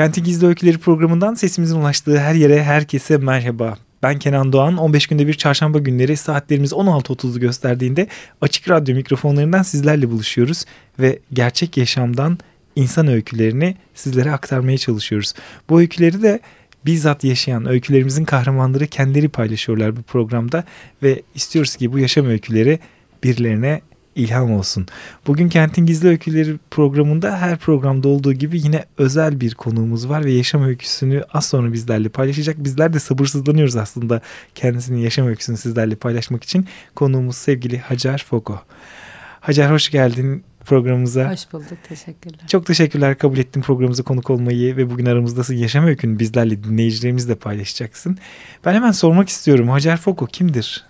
Kenti Gizli Öyküleri programından sesimizin ulaştığı her yere herkese merhaba. Ben Kenan Doğan. 15 günde bir çarşamba günleri saatlerimiz 16.30'u gösterdiğinde açık radyo mikrofonlarından sizlerle buluşuyoruz ve gerçek yaşamdan insan öykülerini sizlere aktarmaya çalışıyoruz. Bu öyküleri de bizzat yaşayan öykülerimizin kahramanları kendileri paylaşıyorlar bu programda ve istiyoruz ki bu yaşam öyküleri birilerine ilham olsun. Bugün Kentin Gizli Öyküleri programında her programda olduğu gibi yine özel bir konuğumuz var ve yaşam öyküsünü az sonra bizlerle paylaşacak. Bizler de sabırsızlanıyoruz aslında kendisinin yaşam öyküsünü sizlerle paylaşmak için. Konuğumuz sevgili Hacer Fogo. Hacer hoş geldin programımıza. Hoş bulduk. Teşekkürler. Çok teşekkürler kabul ettin programımıza konuk olmayı ve bugün aramızdasın. Yaşam öykünü bizlerle dinleyicilerimizle paylaşacaksın. Ben hemen sormak istiyorum. Hacer Fogo kimdir?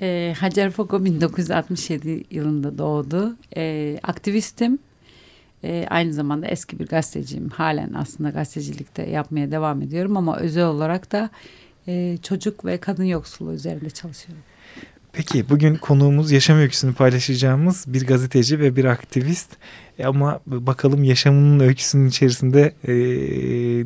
E, Hacer Foko 1967 yılında doğdu. E, aktivistim. E, aynı zamanda eski bir gazeteciyim. Halen aslında gazetecilikte yapmaya devam ediyorum ama özel olarak da e, çocuk ve kadın yoksulluğu üzerinde çalışıyorum. Peki bugün konuğumuz yaşam öyküsünü paylaşacağımız bir gazeteci ve bir aktivist. E ama bakalım yaşamının öyküsünün içerisinde e,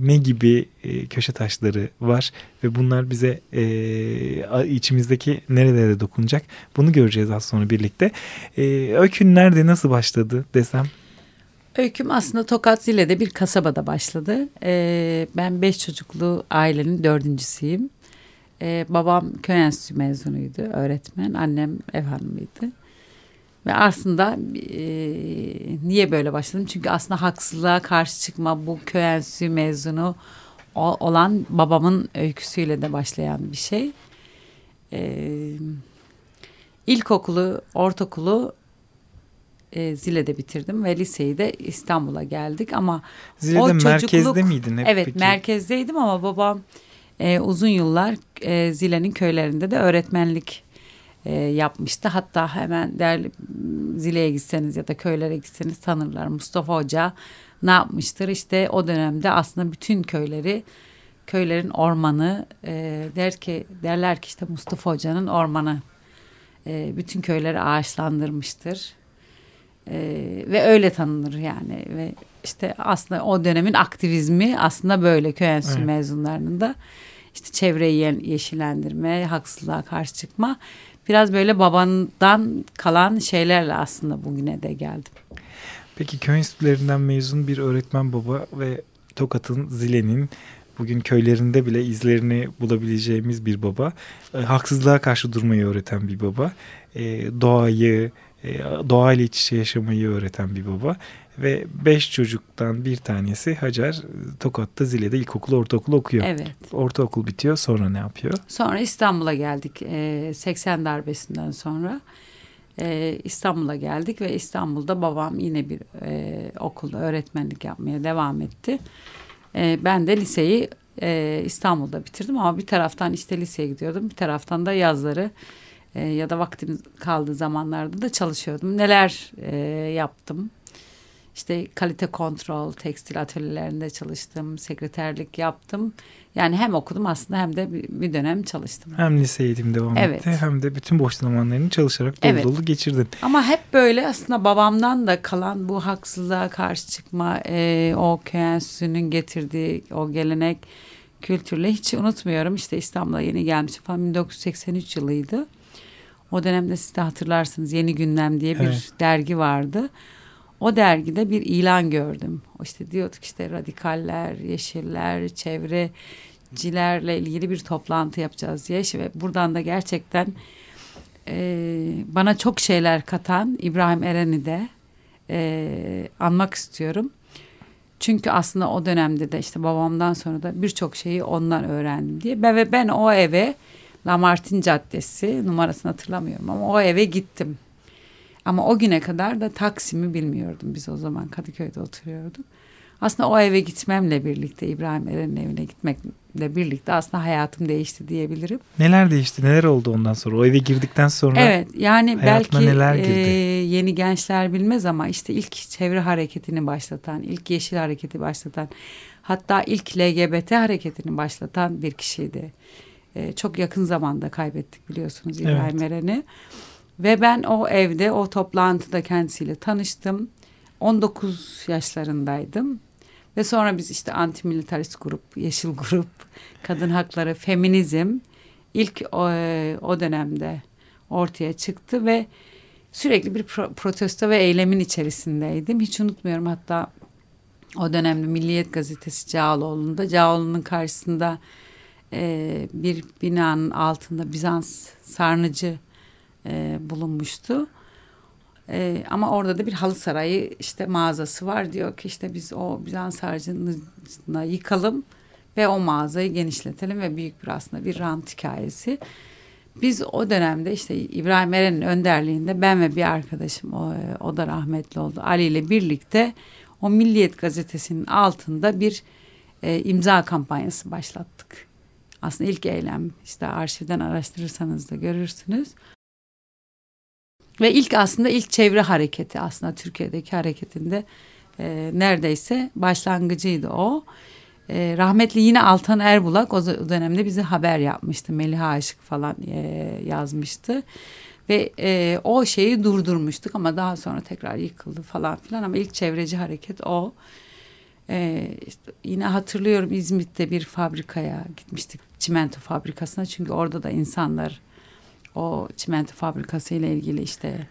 ne gibi e, köşe taşları var ve bunlar bize e, içimizdeki nerelere dokunacak bunu göreceğiz az sonra birlikte. E, öykün nerede nasıl başladı desem? Öyküm aslında Tokat Zile'de bir kasabada başladı. E, ben beş çocuklu ailenin dördüncüsüyüm. Ee, babam köy enstitüsü mezunuydu, öğretmen. Annem ev hanımıydı. Ve aslında e, niye böyle başladım? Çünkü aslında haksızlığa karşı çıkma bu köy enstitüsü mezunu o, olan babamın öyküsüyle de başlayan bir şey. E, ilkokulu, ortaokulu e, Zile'de bitirdim ve liseyi de İstanbul'a geldik ama Zile'de o çocukluk, merkezde miydin hep Evet peki? merkezdeydim ama babam e, uzun yıllar e, Zile'nin köylerinde de öğretmenlik e, yapmıştı. Hatta hemen değerli Zile'ye gitseniz ya da köylere gitseniz tanırlar. Mustafa Hoca ne yapmıştır? İşte o dönemde aslında bütün köyleri köylerin ormanı e, der ki derler ki işte Mustafa Hoca'nın ormanı e, bütün köyleri ağaçlandırmıştır. E, ve öyle tanınır yani ve işte aslında o dönemin aktivizmi aslında böyle köy enstitüsü evet. mezunlarının da işte çevreyi yeşillendirme, haksızlığa karşı çıkma. Biraz böyle babandan kalan şeylerle aslında bugüne de geldim. Peki köy enstitülerinden mezun bir öğretmen baba ve Tokat'ın Zile'nin bugün köylerinde bile izlerini bulabileceğimiz bir baba. E, haksızlığa karşı durmayı öğreten bir baba. E, doğayı, e, doğayla iç içe yaşamayı öğreten bir baba. Ve beş çocuktan bir tanesi Hacer Tokat'ta Zile'de ilkokul, ortaokul okuyor. Evet. Ortaokul bitiyor sonra ne yapıyor? Sonra İstanbul'a geldik e, 80 darbesinden sonra. E, İstanbul'a geldik ve İstanbul'da babam yine bir e, okulda öğretmenlik yapmaya devam etti. E, ben de liseyi e, İstanbul'da bitirdim ama bir taraftan işte liseye gidiyordum. Bir taraftan da yazları e, ya da vaktim kaldığı zamanlarda da çalışıyordum. Neler e, yaptım? İşte kalite kontrol, tekstil atölyelerinde çalıştım, sekreterlik yaptım. Yani hem okudum aslında hem de bir dönem çalıştım. Hem lise eğitim devam evet. etti hem de bütün boş zamanlarını çalışarak dolu evet. dolu geçirdin. Ama hep böyle aslında babamdan da kalan bu haksızlığa karşı çıkma, e, o köy enstitüsünün getirdiği o gelenek kültürle hiç unutmuyorum. İşte İstanbul'a yeni gelmişim falan 1983 yılıydı. O dönemde siz de hatırlarsınız Yeni Gündem diye bir evet. dergi vardı. O dergide bir ilan gördüm. İşte diyorduk işte radikaller, yeşiller, çevrecilerle ilgili bir toplantı yapacağız diye. Ve buradan da gerçekten e, bana çok şeyler katan İbrahim Eren'i de e, anmak istiyorum. Çünkü aslında o dönemde de işte babamdan sonra da birçok şeyi ondan öğrendim diye. Ve ben o eve Lamartin Caddesi numarasını hatırlamıyorum ama o eve gittim. Ama o güne kadar da Taksim'i bilmiyordum. Biz o zaman Kadıköy'de oturuyorduk. Aslında o eve gitmemle birlikte İbrahim Eren'in evine gitmekle birlikte aslında hayatım değişti diyebilirim. Neler değişti? Neler oldu ondan sonra? O eve girdikten sonra Evet yani belki neler girdi? e, yeni gençler bilmez ama işte ilk çevre hareketini başlatan, ilk yeşil hareketi başlatan, hatta ilk LGBT hareketini başlatan bir kişiydi. E, çok yakın zamanda kaybettik biliyorsunuz İbrahim Eren'i. Ve ben o evde, o toplantıda kendisiyle tanıştım. 19 yaşlarındaydım. Ve sonra biz işte antimilitarist grup, yeşil grup, kadın hakları, feminizm ilk o, e, o dönemde ortaya çıktı ve sürekli bir pro- protesto ve eylemin içerisindeydim. Hiç unutmuyorum hatta o dönemde Milliyet Gazetesi Cağaloğlu'nda Cağaloğlu'nun karşısında e, bir binanın altında Bizans sarnıcı e, bulunmuştu. E, ama orada da bir halı sarayı işte mağazası var diyor ki işte biz o Bizans sarnıcını yıkalım ve o mağazayı genişletelim ve büyük bir aslında bir rant hikayesi. Biz o dönemde işte İbrahim Eren'in önderliğinde ben ve bir arkadaşım o, o da rahmetli oldu Ali ile birlikte o Milliyet gazetesinin altında bir e, imza kampanyası başlattık. Aslında ilk eylem işte arşivden araştırırsanız da görürsünüz. Ve ilk aslında ilk çevre hareketi aslında Türkiye'deki hareketinde e, neredeyse başlangıcıydı o. E, rahmetli yine Altan Erbulak o dönemde bize haber yapmıştı. Melih Aşık falan e, yazmıştı. Ve e, o şeyi durdurmuştuk ama daha sonra tekrar yıkıldı falan filan. Ama ilk çevreci hareket o. E, işte yine hatırlıyorum İzmit'te bir fabrikaya gitmiştik. Çimento fabrikasına. Çünkü orada da insanlar o çimento fabrikası ile ilgili işte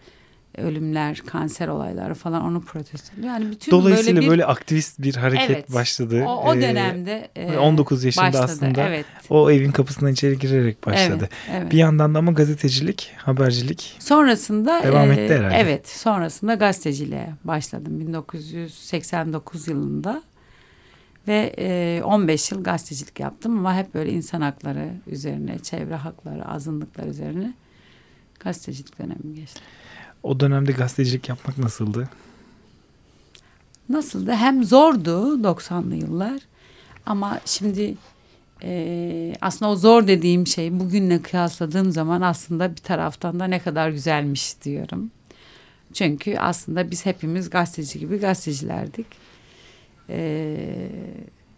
ölümler, kanser olayları falan onu protesto ediyor. Yani bütün Dolayısıyla böyle, bir, böyle aktivist bir hareket Evet. başladı. o, o Ee, dönemde e, 19 yaşında başladı. aslında Evet. o evin kapısından içeri girerek başladı. Evet, evet. Bir yandan da ama gazetecilik, habercilik Sonrasında Devam e, etti herhalde. Evet, sonrasında gazeteciliğe başladım 1989 yılında ve e, 15 yıl gazetecilik yaptım ama hep böyle insan hakları üzerine, çevre hakları, azınlıklar üzerine gazetecilik dönemi geçti. o dönemde gazetecilik yapmak nasıldı? Nasıldı? Hem zordu 90'lı yıllar ama şimdi e, aslında o zor dediğim şey bugünle kıyasladığım zaman aslında bir taraftan da ne kadar güzelmiş diyorum. Çünkü aslında biz hepimiz gazeteci gibi gazetecilerdik. E,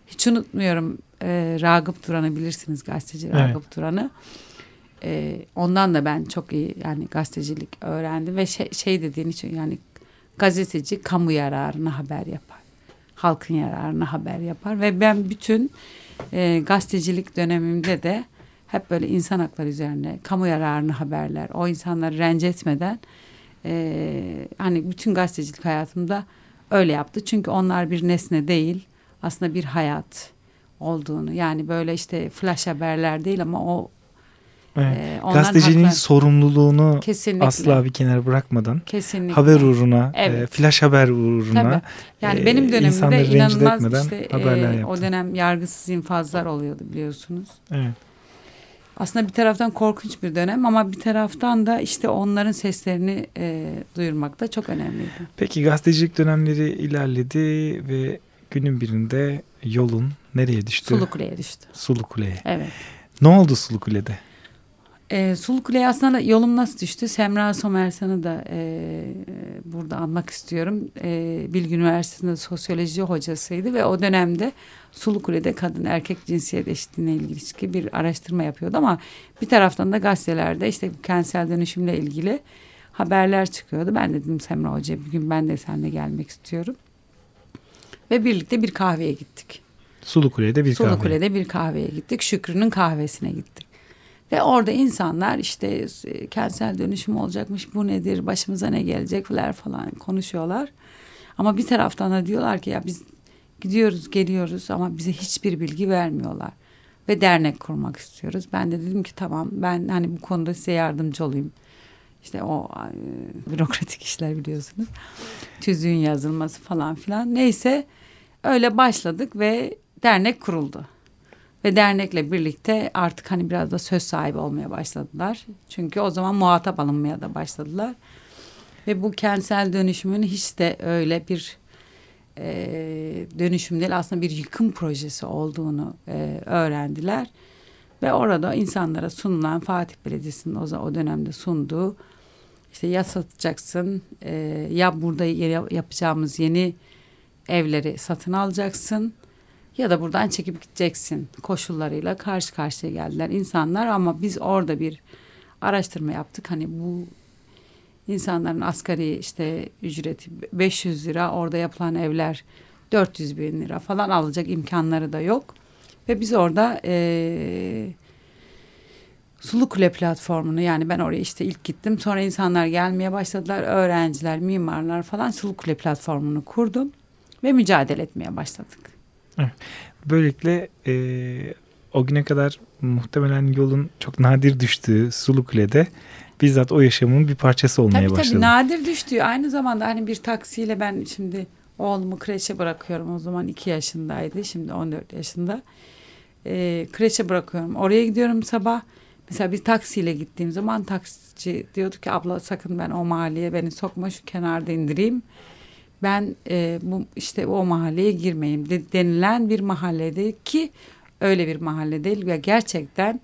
hiç unutmuyorum e, Ragıp Duran'ı bilirsiniz gazeteci Evet. Ragıp Duran'ı. E, ondan da ben çok iyi yani gazetecilik öğrendim ve şey, şey dediğin için yani gazeteci kamu yararına haber yapar. Halkın yararına haber yapar ve ben bütün e, gazetecilik dönemimde de hep böyle insan hakları üzerine kamu yararını haberler o insanları rencide etmeden e, hani bütün gazetecilik hayatımda öyle yaptı. Çünkü onlar bir nesne değil aslında bir hayat olduğunu yani böyle işte flash haberler değil ama o Evet. e, onların Gazeteciliğin hakları- sorumluluğunu kesinlikle asla bir kenara bırakmadan kesinlikle haber uğruna, Evet. e, flash haber uğruna Tabii. Yani e, benim dönemimde inanılmaz işte haberler e, o dönem yargısız infazlar oluyordu biliyorsunuz. Evet. Aslında bir taraftan korkunç bir dönem ama bir taraftan da işte onların seslerini e, duyurmak da çok önemliydi. Peki gazetecilik dönemleri ilerledi ve günün birinde yolun nereye düştü? Sulukule'ye düştü. Sulu Kule'ye. Evet. Ne oldu Sulu Kule'de? E, Sulukule'ye aslında yolum nasıl düştü? Semra Somersan'ı da e, burada anmak istiyorum. E, Bilgi Üniversitesi'nde sosyoloji hocasıydı ve o dönemde Sulukule'de kadın erkek cinsiyet eşitliğine ilişkin bir araştırma yapıyordu ama bir taraftan da gazetelerde işte kentsel dönüşümle ilgili haberler çıkıyordu. Ben dedim Semra Hoca bir gün ben de seninle gelmek istiyorum. Ve birlikte bir kahveye gittik. Sulu Kule'de bir kahve. Sulukule'de bir kahveye gittik. Şükrü'nün kahvesine gittik. Ve orada insanlar işte e, kentsel dönüşüm olacakmış bu nedir başımıza ne gelecekler falan konuşuyorlar. Ama bir taraftan da diyorlar ki ya biz gidiyoruz geliyoruz ama bize hiçbir bilgi vermiyorlar. Ve dernek kurmak istiyoruz. Ben de dedim ki tamam ben hani bu konuda size yardımcı olayım. İşte o e, bürokratik işler biliyorsunuz. Tüzüğün yazılması falan filan. Neyse öyle başladık ve dernek kuruldu. Ve dernekle birlikte artık hani biraz da söz sahibi olmaya başladılar. Çünkü o zaman muhatap alınmaya da başladılar. Ve bu kentsel dönüşümün hiç de öyle bir e, dönüşüm değil aslında bir yıkım projesi olduğunu e, öğrendiler. Ve orada insanlara sunulan Fatih Belediyesi'nin o, o dönemde sunduğu işte ya satacaksın e, ya burada yapacağımız yeni evleri satın alacaksın ya da buradan çekip gideceksin koşullarıyla karşı karşıya geldiler insanlar ama biz orada bir araştırma yaptık. Hani bu insanların asgari işte ücreti 500 lira orada yapılan evler 400 bin lira falan alacak imkanları da yok. Ve biz orada e, Sulu Kule platformunu yani ben oraya işte ilk gittim. Sonra insanlar gelmeye başladılar. Öğrenciler, mimarlar falan Sulu Kule platformunu kurdum. Ve mücadele etmeye başladık. Böylelikle e, o güne kadar muhtemelen yolun çok nadir düştüğü Sulu Kule'de bizzat o yaşamın bir parçası olmaya tabii, başladı. Tabii nadir düştüğü aynı zamanda hani bir taksiyle ben şimdi oğlumu kreşe bırakıyorum. O zaman iki yaşındaydı şimdi 14 yaşında. E, kreşe bırakıyorum. Oraya gidiyorum sabah. Mesela bir taksiyle gittiğim zaman taksici diyordu ki abla sakın ben o mahalleye beni sokma şu kenarda indireyim. Ben e, bu işte o mahalleye girmeyeyim de, denilen bir mahallede ki öyle bir mahalle değil ve gerçekten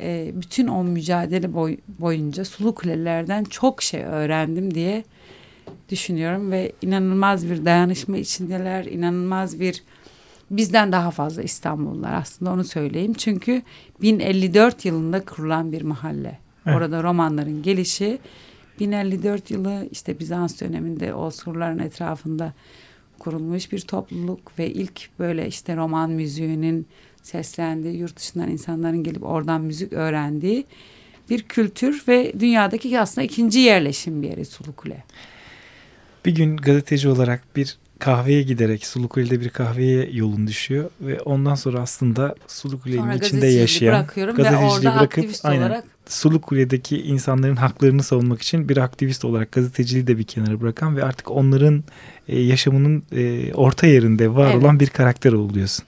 e, bütün o mücadele boy, boyunca sulu kulelerden çok şey öğrendim diye düşünüyorum ve inanılmaz bir dayanışma içindeler, inanılmaz bir bizden daha fazla İstanbullular aslında onu söyleyeyim. Çünkü 1054 yılında kurulan bir mahalle. Evet. Orada romanların gelişi 1054 yılı işte Bizans döneminde o etrafında kurulmuş bir topluluk ve ilk böyle işte roman müziğinin seslendiği, yurt dışından insanların gelip oradan müzik öğrendiği bir kültür ve dünyadaki aslında ikinci yerleşim bir yeri Sulukule. Bir gün gazeteci olarak bir kahveye giderek Sulukule'de bir kahveye yolun düşüyor ve ondan sonra aslında Sulukule'nin içinde yaşayan orada bırakıp aynen, olarak Sulukule'deki insanların haklarını savunmak için bir aktivist olarak gazeteciliği de bir kenara bırakan ve artık onların e, yaşamının e, orta yerinde var evet. olan bir karakter oluyorsun.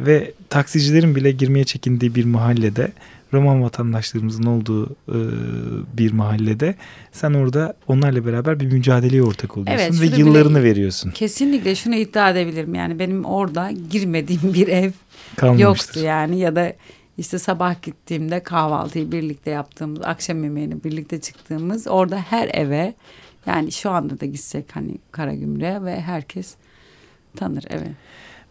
Ve taksicilerin bile girmeye çekindiği bir mahallede Roman vatandaşlarımızın olduğu e, bir mahallede sen orada onlarla beraber bir mücadeleye ortak oluyorsun evet, ve yıllarını veriyorsun. Kesinlikle şunu iddia edebilirim yani benim orada girmediğim bir ev Kalmamıştır. yoktu yani ya da işte sabah gittiğimde kahvaltıyı birlikte yaptığımız, akşam yemeğini birlikte çıktığımız orada her eve yani şu anda da gitsek hani Karagümrük'e ve herkes tanır evet.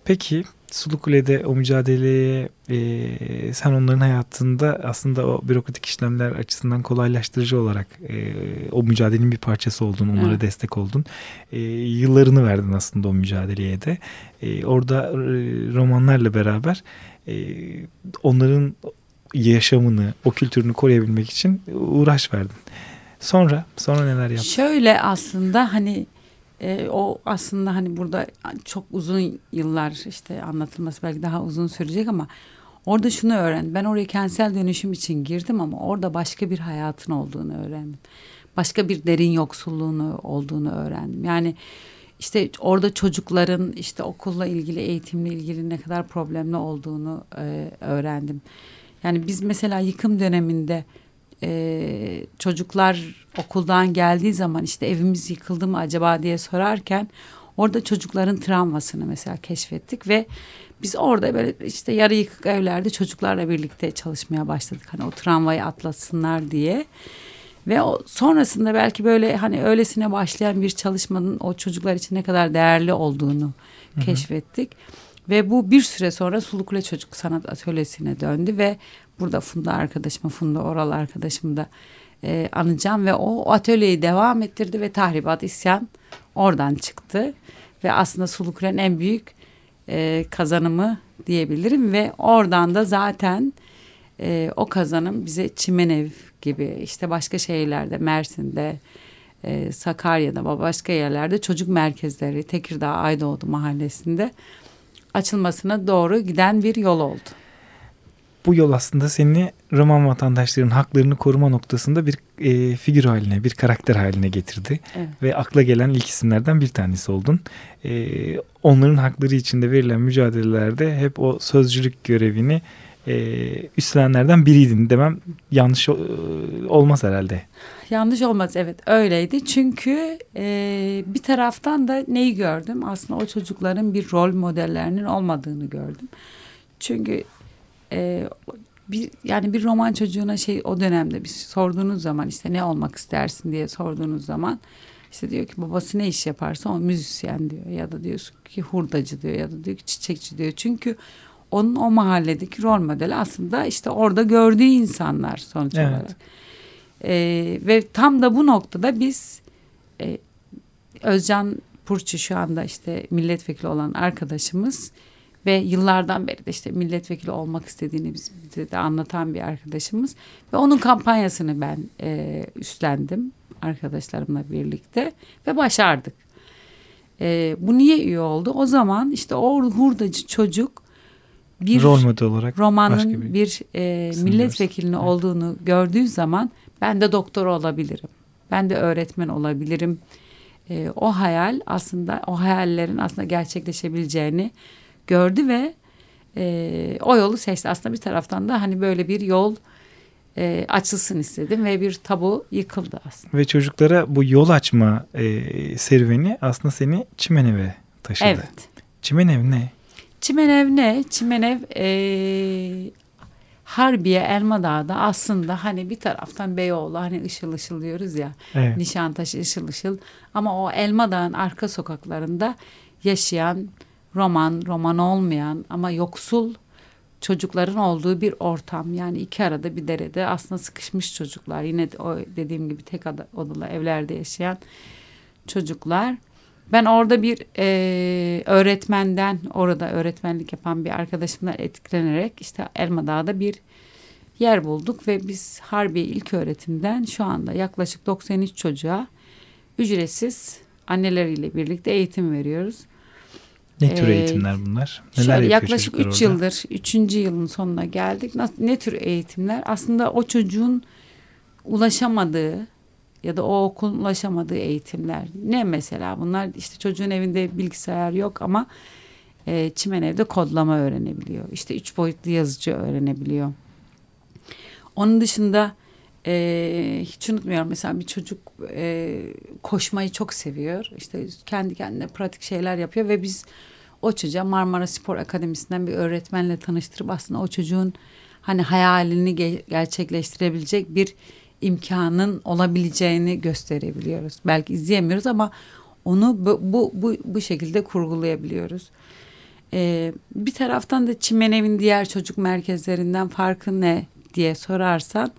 Peki Sulu Kule'de o mücadeleye e, sen onların hayatında aslında o bürokratik işlemler açısından kolaylaştırıcı olarak e, o mücadelenin bir parçası oldun, onlara evet. destek oldun. E, yıllarını verdin aslında o mücadeleye de. E, orada e, romanlarla beraber e, onların yaşamını, o kültürünü koruyabilmek için uğraş verdin. Sonra, sonra neler yaptın? Şöyle aslında hani e, o aslında hani burada çok uzun yıllar işte anlatılması belki daha uzun sürecek ama orada şunu öğrendim. Ben oraya kentsel dönüşüm için girdim ama orada başka bir hayatın olduğunu öğrendim. Başka bir derin yoksulluğunu olduğunu öğrendim. Yani işte orada çocukların işte okulla ilgili, eğitimle ilgili ne kadar problemli olduğunu e, öğrendim. Yani biz mesela yıkım döneminde e, çocuklar okuldan geldiği zaman işte evimiz yıkıldı mı acaba diye sorarken orada çocukların travmasını mesela keşfettik ve biz orada böyle işte yarı yıkık evlerde çocuklarla birlikte çalışmaya başladık. Hani o travmayı atlatsınlar diye. Ve o, sonrasında belki böyle hani öylesine başlayan bir çalışmanın o çocuklar için ne kadar değerli olduğunu Hı-hı. keşfettik. Ve bu bir süre sonra Sulukule Çocuk Sanat Atölyesi'ne döndü ve burada Funda arkadaşımı, Funda Oral arkadaşımı da e, anacağım ve o atölyeyi devam ettirdi ve tahribat isyan oradan çıktı. Ve aslında Sulukule'nin en büyük e, kazanımı diyebilirim ve oradan da zaten e, o kazanım bize Çimenev gibi işte başka şehirlerde Mersin'de e, Sakarya'da başka yerlerde çocuk merkezleri Tekirdağ Aydoğdu mahallesinde açılmasına doğru giden bir yol oldu. Bu yol aslında seni Roman vatandaşlarının haklarını koruma noktasında bir e, figür haline, bir karakter haline getirdi. Evet. Ve akla gelen ilk isimlerden bir tanesi oldun. E, onların hakları içinde verilen mücadelelerde hep o sözcülük görevini e, üstlenenlerden biriydin demem yanlış e, olmaz herhalde. Yanlış olmaz evet öyleydi. Çünkü e, bir taraftan da neyi gördüm? Aslında o çocukların bir rol modellerinin olmadığını gördüm. Çünkü e, bir yani bir roman çocuğuna şey o dönemde bir sorduğunuz zaman işte ne olmak istersin diye sorduğunuz zaman işte diyor ki babası ne iş yaparsa o müzisyen diyor ya da diyorsun ki hurdacı diyor ya da diyor ki çiçekçi diyor. Çünkü onun o mahalledeki rol modeli aslında işte orada gördüğü insanlar sonuç Evet. olarak. Ee, ve tam da bu noktada biz e, Özcan Purçu şu anda işte milletvekili olan arkadaşımız ve yıllardan beri de işte milletvekili olmak istediğini biz- bize de anlatan bir arkadaşımız ve onun kampanyasını ben e, üstlendim arkadaşlarımla birlikte ve başardık. E, bu niye iyi oldu? O zaman işte o hurdacı çocuk bir Rol model olarak romanın bir bir, e, diyorsun. Evet. olduğunu gördüğü zaman ben de doktor olabilirim. Ben de öğretmen olabilirim. E, o hayal aslında o hayallerin aslında gerçekleşebileceğini gördü ve e, o yolu seçti. Aslında bir taraftan da hani böyle bir yol e, açılsın istedim ve bir tabu yıkıldı aslında. ve çocuklara bu yol açma e, serüveni aslında seni Çimenev'e taşıdı. Evet. Çimenev ne? Çimenev ne? Çimenev e, Harbiye Elmadağ'da aslında hani bir taraftan Beyoğlu hani ışıl ışıl diyoruz ya. Evet. Nişantaşı ışıl ışıl ama o Elmadağ'ın arka sokaklarında yaşayan roman, roman olmayan ama yoksul çocukların olduğu bir ortam. Yani iki arada bir derede aslında sıkışmış çocuklar. Yine de o dediğim gibi tek odalı evlerde yaşayan çocuklar. Ben orada bir e, öğretmenden, orada öğretmenlik yapan bir arkadaşımdan etkilenerek işte Elmadağ'da bir yer bulduk ve biz Harbiye İlköğretim'den şu anda yaklaşık 93 çocuğa ücretsiz anneleriyle birlikte eğitim veriyoruz. Ne tür Ee, eğitimler bunlar? Neler Şöyle yaklaşık çocuklar 3 orada? yıldır, 3. yılın sonuna geldik. Nasıl, ne tür eğitimler? Aslında o çocuğun ulaşamadığı ya da o okulun ulaşamadığı eğitimler. Ne mesela bunlar? İşte çocuğun evinde bilgisayar yok ama e, çimen evde kodlama öğrenebiliyor. İşte üç boyutlu yazıcı öğrenebiliyor. Onun dışında e, hiç unutmuyorum mesela bir çocuk e, koşmayı çok seviyor. İşte kendi kendine pratik şeyler yapıyor ve biz o çocuğa Marmara Spor Akademisi'nden bir öğretmenle tanıştırıp aslında o çocuğun hani hayalini ge- gerçekleştirebilecek bir imkanın olabileceğini gösterebiliyoruz. Belki izleyemiyoruz ama onu bu bu bu, bu şekilde kurgulayabiliyoruz. Ee, bir taraftan da Çimenev'in diğer çocuk merkezlerinden farkı ne diye sorarsan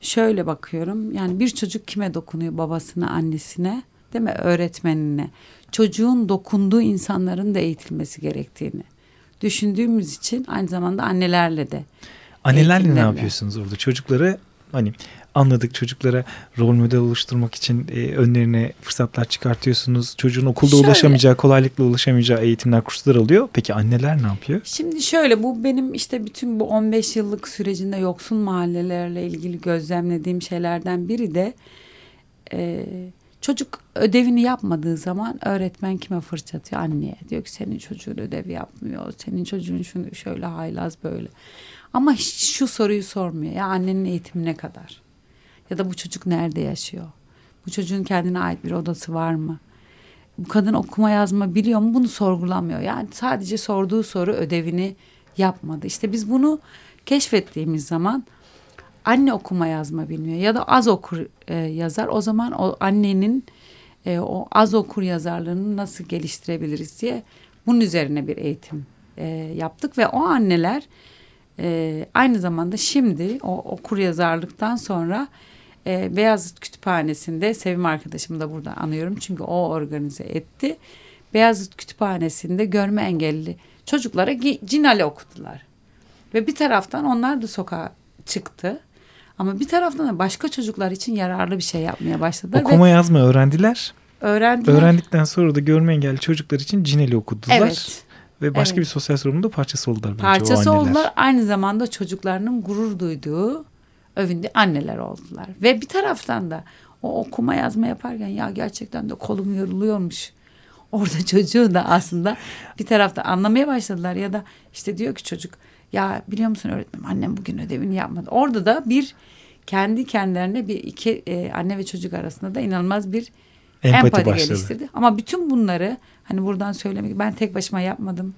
şöyle bakıyorum. Yani bir çocuk kime dokunuyor? Babasına, annesine, değil mi? Öğretmenine. Çocuğun dokunduğu insanların da eğitilmesi gerektiğini düşündüğümüz için aynı zamanda annelerle de Annelerle ne yapıyorsunuz orada? Çocukları hani anladık çocuklara rol model oluşturmak için e, önlerine fırsatlar çıkartıyorsunuz. Çocuğun okulda Şöyle. ulaşamayacağı, kolaylıkla ulaşamayacağı eğitimler, kurslar alıyor. Peki anneler ne yapıyor? Şimdi şöyle bu benim işte bütün bu 15 yıllık sürecinde yoksul mahallelerle ilgili gözlemlediğim şeylerden biri de e, çocuk ödevini yapmadığı zaman öğretmen kime fırçatıyor? Anneye. Diyor ki senin çocuğun ödevi yapmıyor. Senin çocuğun şunu şöyle haylaz böyle. Ama hiç şu soruyu sormuyor. Ya annenin eğitimi ne kadar? Ya da bu çocuk nerede yaşıyor? Bu çocuğun kendine ait bir odası var mı? bu kadın okuma yazma biliyor mu bunu sorgulamıyor. Yani sadece sorduğu soru ödevini yapmadı. İşte biz bunu keşfettiğimiz zaman anne okuma yazma bilmiyor ya da az okur e, yazar. O zaman o annenin e, o az okur yazarlığını nasıl geliştirebiliriz diye bunun üzerine bir eğitim e, yaptık ve o anneler e, aynı zamanda şimdi o okur yazarlıktan sonra e, Beyazıt Kütüphanesi'nde Sevim arkadaşımı da burada anıyorum çünkü o organize etti. Beyazıt Kütüphanesi'nde görme engelli çocuklara Cinali okudular. Ve bir taraftan onlar da sokağa çıktı. Ama bir taraftan da başka çocuklar için yararlı bir şey yapmaya başladılar. Okuma ve yazma öğrendiler. öğrendiler. Öğrendikten sonra da görme engelli çocuklar için Cineli okudular. Evet. Ve başka Evet. bir sosyal sorunun da parçası oldular. bence parçası o anneler. oldular. Aynı zamanda çocuklarının gurur duyduğu övündüğü anneler oldular. Ve bir taraftan da o okuma yazma yaparken ya gerçekten de kolum yoruluyormuş. Orada çocuğu da aslında bir tarafta anlamaya başladılar ya da işte diyor ki çocuk Ya biliyor musun öğretmenim annem bugün ödevini yapmadı. Orada da bir kendi kendilerine bir iki e, anne ve çocuk arasında da inanılmaz bir Empati, empati, başladı. geliştirdi. Ama bütün bunları hani buradan söylemek ben tek başıma yapmadım.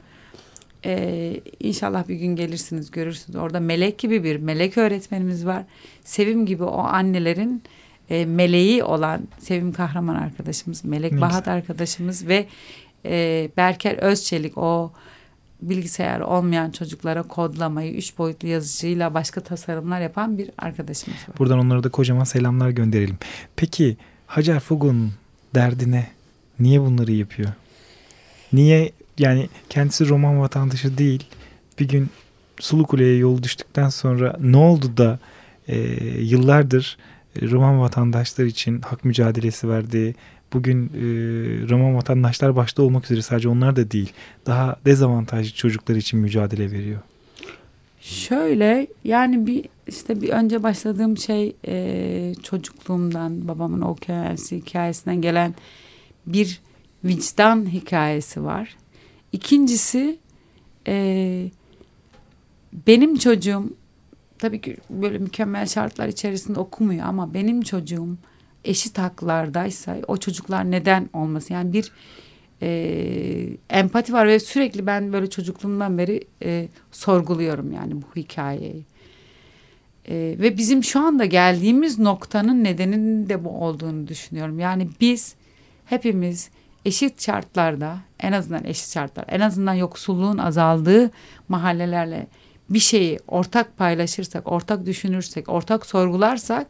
Ee, inşallah bir gün gelirsiniz görürsünüz. Orada melek gibi bir melek öğretmenimiz var. Sevim gibi o annelerin e, meleği olan Sevim Kahraman arkadaşımız, Melek Ne Bahat arkadaşımız ve e, Berker Özçelik o bilgisayar olmayan çocuklara kodlamayı üç boyutlu yazıcıyla başka tasarımlar yapan bir arkadaşımız var. Buradan onlara da kocaman selamlar gönderelim. Peki Hacer Fogo'nun derdine niye bunları yapıyor? Niye yani kendisi roman vatandaşı değil bir gün Sulu Kule'ye yol düştükten sonra ne oldu da e, yıllardır e, roman vatandaşlar için hak mücadelesi verdi. Bugün e, roman vatandaşlar başta olmak üzere sadece onlar da değil daha dezavantajlı çocuklar için mücadele veriyor. Şöyle yani bir işte bir önce başladığım şey e, çocukluğumdan babamın o hikayesi hikayesinden gelen bir vicdan hikayesi var. İkincisi e, benim çocuğum tabii ki böyle mükemmel şartlar içerisinde okumuyor ama benim çocuğum eşit haklardaysa o çocuklar neden olmasın? Yani bir e, empati var ve sürekli ben böyle çocukluğumdan beri e, sorguluyorum yani bu hikayeyi. E, ve bizim şu anda geldiğimiz noktanın nedeninin de bu olduğunu düşünüyorum. Yani biz hepimiz eşit şartlarda en azından eşit şartlar en azından yoksulluğun azaldığı mahallelerle bir şeyi ortak paylaşırsak, ortak düşünürsek, ortak sorgularsak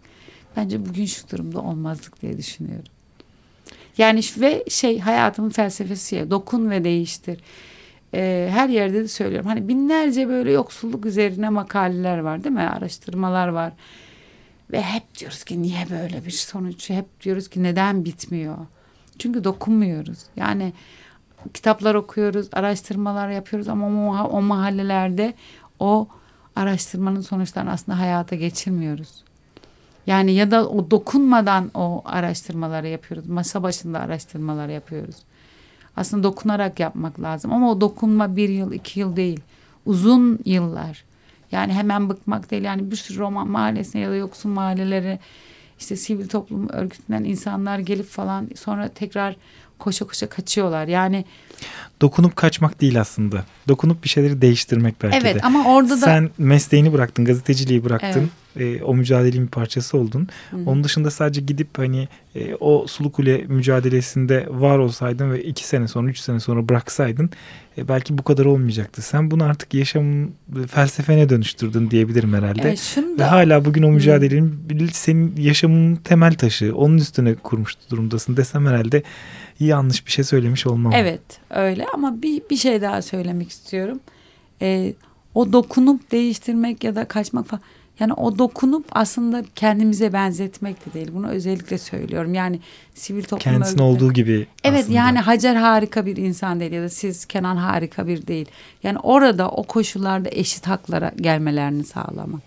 bence bugün şu durumda olmazdık diye düşünüyorum. Yani ve şey hayatımın felsefesi ya dokun ve değiştir. Ee, her yerde de söylüyorum. Hani binlerce böyle yoksulluk üzerine makaleler var değil mi? Araştırmalar var. Ve hep diyoruz ki niye böyle bir sonuç? Hep diyoruz ki neden bitmiyor? Çünkü dokunmuyoruz. Yani kitaplar okuyoruz, araştırmalar yapıyoruz ama o, mahallelerde o araştırmanın sonuçlarını aslında hayata geçirmiyoruz. Yani ya da o dokunmadan o araştırmaları yapıyoruz. Masa başında araştırmalar yapıyoruz. Aslında dokunarak yapmak lazım ama o dokunma bir yıl, iki yıl değil. Uzun yıllar. Yani hemen bıkmak değil. Yani bir sürü roman mahallesine ya da yoksul mahallelere işte sivil toplum örgütünden insanlar gelip falan sonra tekrar koşa koşa kaçıyorlar. Yani dokunup kaçmak değil aslında. Dokunup bir şeyleri değiştirmek belki evet, de. ama orada da sen mesleğini bıraktın, gazeteciliği bıraktın. Evet. E, o mücadelenin bir parçası oldun. Hı -hı. Onun dışında sadece gidip hani e, o Sulu Kule mücadelesinde var olsaydın ve iki sene sonra, üç sene sonra bıraksaydın e, belki bu kadar olmayacaktı. Sen bunu artık yaşamın felsefene dönüştürdün diyebilirim herhalde. Şunu da... Ve hala bugün o mücadelenin Hı senin yaşamının temel taşı. Onun üstüne kurmuş durumdasın desem herhalde yanlış bir şey söylemiş olmam. Evet öyle ama bir, bir şey daha söylemek istiyorum. Ee, o dokunup değiştirmek ya da kaçmak falan. Yani o dokunup aslında kendimize benzetmek de değil. Bunu özellikle söylüyorum. Yani sivil toplum Kendisinin örgütleri... olduğu gibi Evet aslında. yani Hacer harika bir insan değil ya da siz Kenan harika bir değil. Yani orada o koşullarda eşit haklara gelmelerini sağlamak.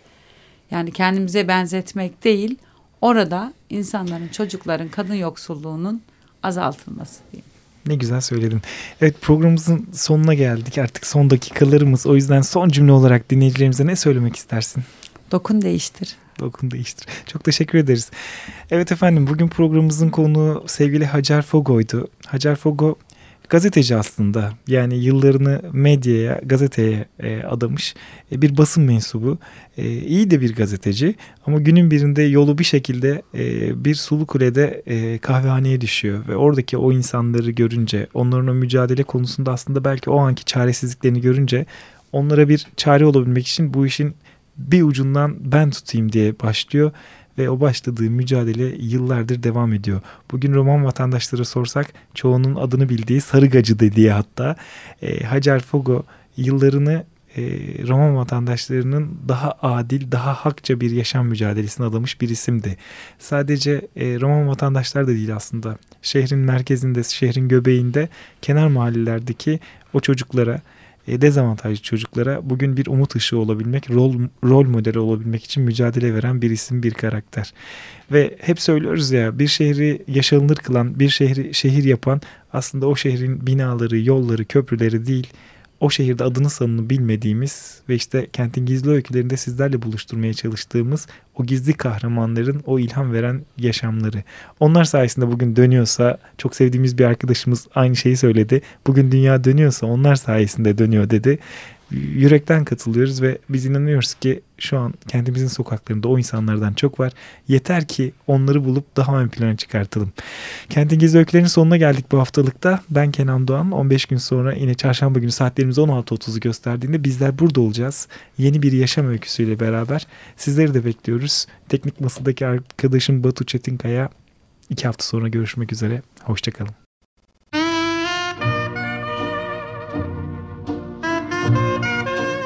Yani kendimize benzetmek değil. Orada insanların, çocukların, kadın yoksulluğunun azaltılması diyeyim. Ne güzel söyledin. Evet programımızın sonuna geldik artık son dakikalarımız. O yüzden son cümle olarak dinleyicilerimize ne söylemek istersin? Dokun değiştir. Dokun değiştir. Çok teşekkür ederiz. Evet efendim bugün programımızın konuğu sevgili Hacer Fogo'ydu. Hacer Fogo gazeteci aslında. Yani yıllarını medyaya, gazeteye e, adamış e, bir basın mensubu. E, iyi de bir gazeteci ama günün birinde yolu bir şekilde e, bir sulu kulede e, kahvehaneye düşüyor ve oradaki o insanları görünce, onların o mücadele konusunda aslında belki o anki çaresizliklerini görünce onlara bir çare olabilmek için bu işin bir ucundan ben tutayım diye başlıyor ve o başladığı mücadele yıllardır devam ediyor. Bugün roman vatandaşları sorsak çoğunun adını bildiği Sarıgacı dediği hatta e, Hacer Fogo yıllarını e, roman vatandaşlarının daha adil, daha hakça bir yaşam mücadelesine adamış bir isimdi. Sadece e, roman vatandaşlar da değil aslında. Şehrin merkezinde, şehrin göbeğinde, kenar mahallelerdeki o çocuklara, e, dezavantajlı çocuklara bugün bir umut ışığı olabilmek, rol, rol modeli olabilmek için mücadele veren bir isim, bir karakter. Ve hep söylüyoruz ya bir şehri yaşanılır kılan, bir şehri şehir yapan aslında o şehrin binaları, yolları, köprüleri değil, o şehirde adını sanını bilmediğimiz ve işte kentin gizli öykülerinde sizlerle buluşturmaya çalıştığımız o gizli kahramanların o ilham veren yaşamları. Onlar sayesinde bugün dönüyorsa çok sevdiğimiz bir arkadaşımız aynı şeyi söyledi. Bugün dünya dönüyorsa onlar sayesinde dönüyor dedi yürekten katılıyoruz ve biz inanıyoruz ki şu an kendimizin sokaklarında o insanlardan çok var. Yeter ki onları bulup daha ön plana çıkartalım. Kentin Gezi Öykülerinin sonuna geldik bu haftalıkta. Ben Kenan Doğan. 15 gün sonra yine çarşamba günü saatlerimiz 16.30'u gösterdiğinde bizler burada olacağız. Yeni bir yaşam öyküsüyle beraber sizleri de bekliyoruz. Teknik masadaki arkadaşım Batu Çetinkaya iki hafta sonra görüşmek üzere. Hoşçakalın.